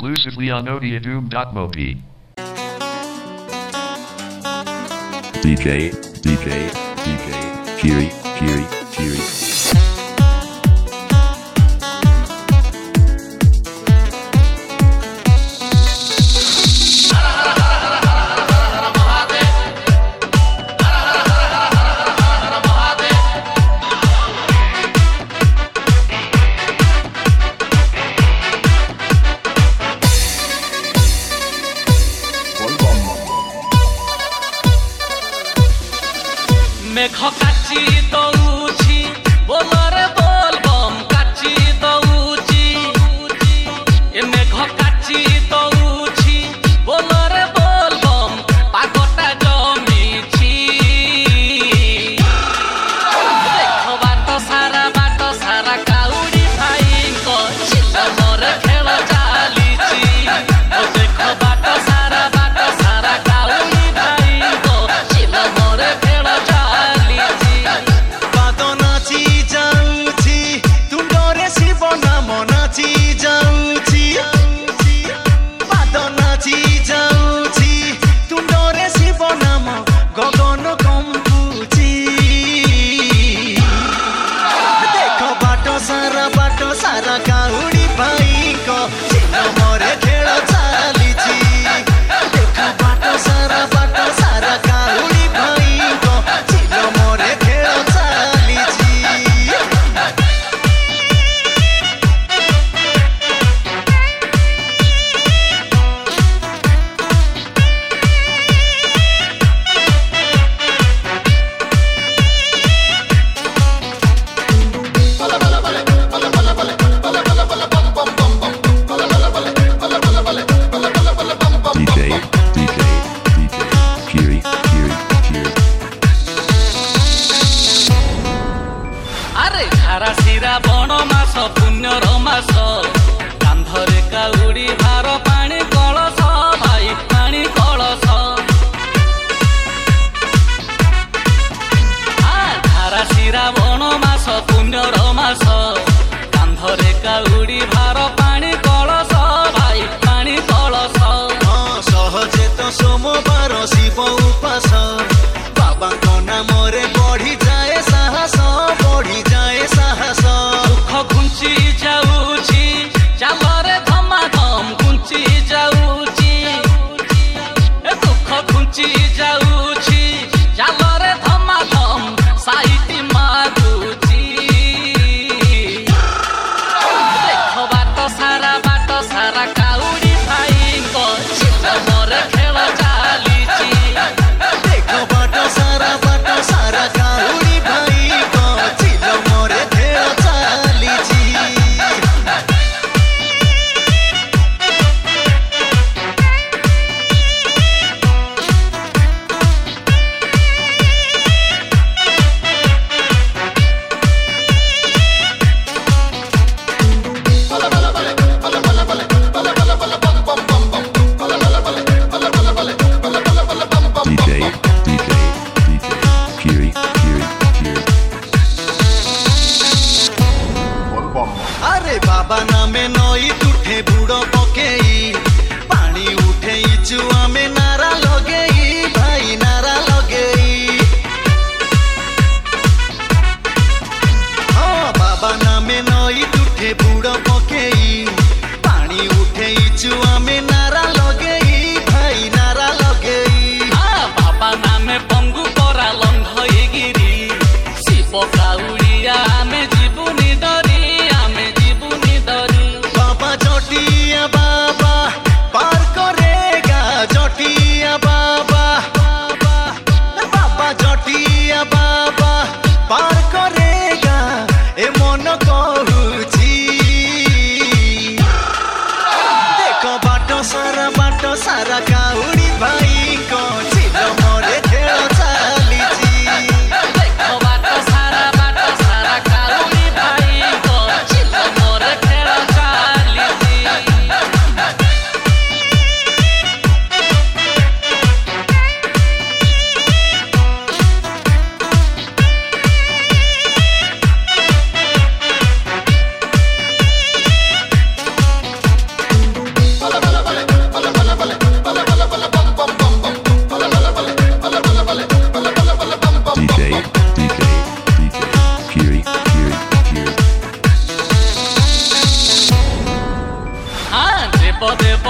exclusively on odiodoom.mobi. DJ, DJ, DJ, Kiri, Kiri, Kiri. on a team.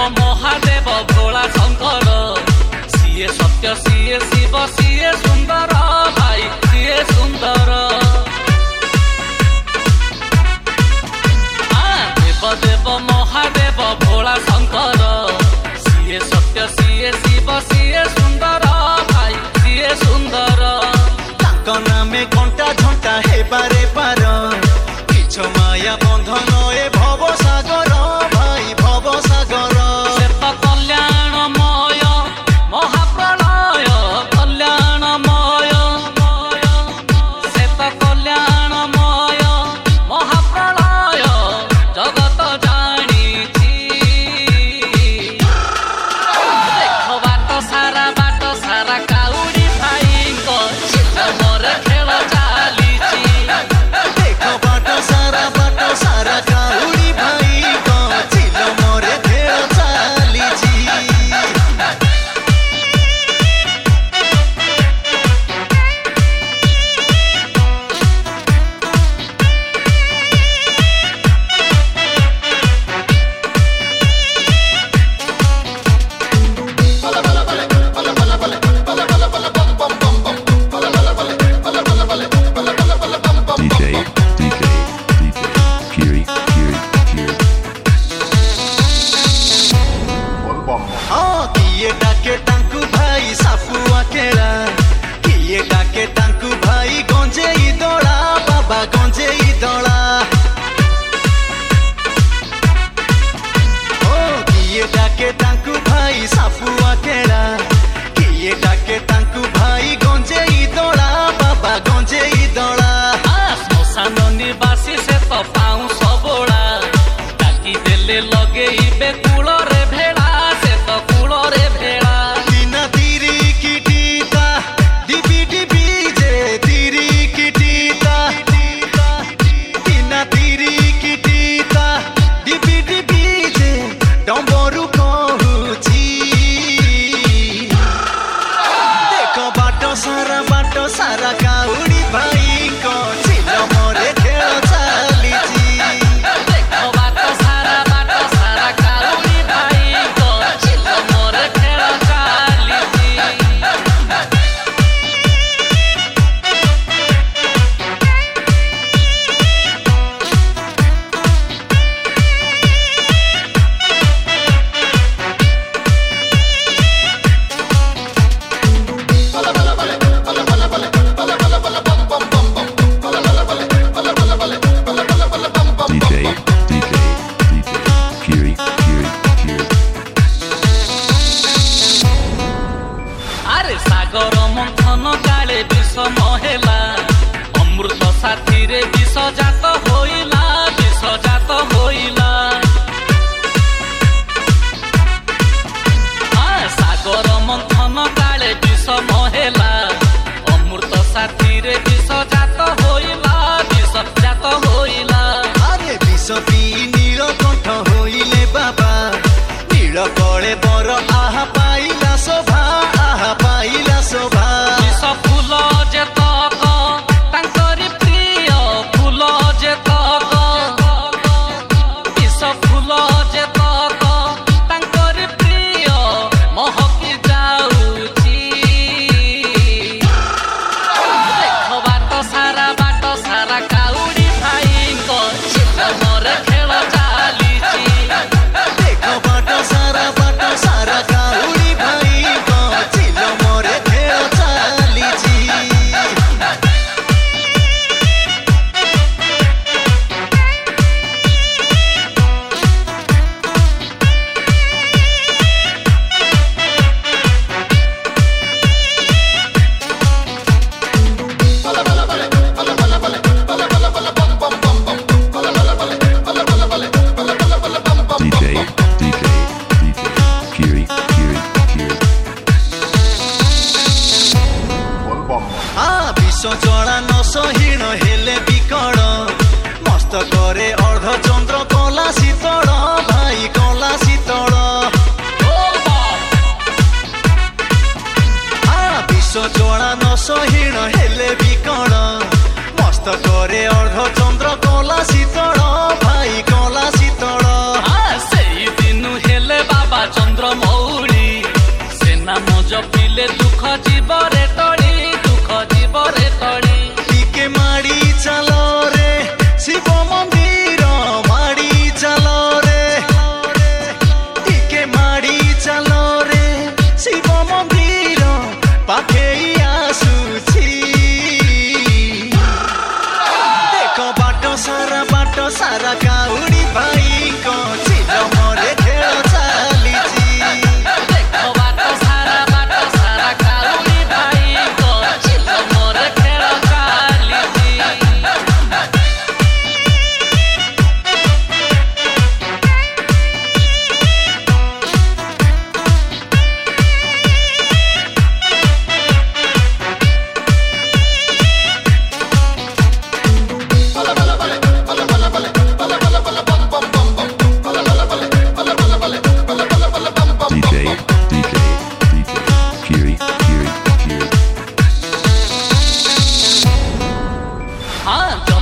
হ্যাঁ দেব দেব Mahadev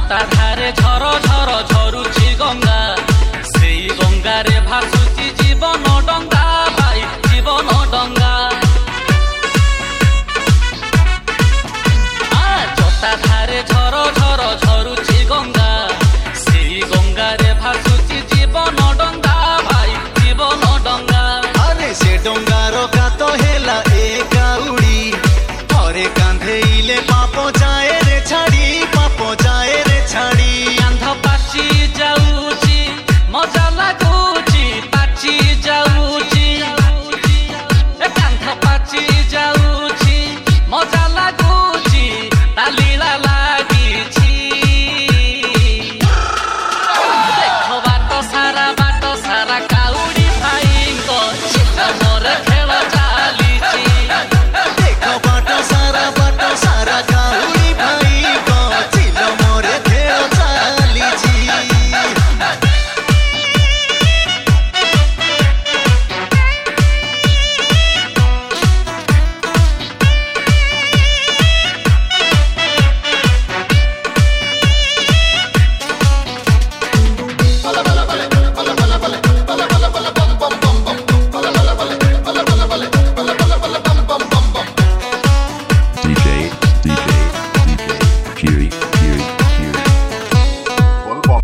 tarde.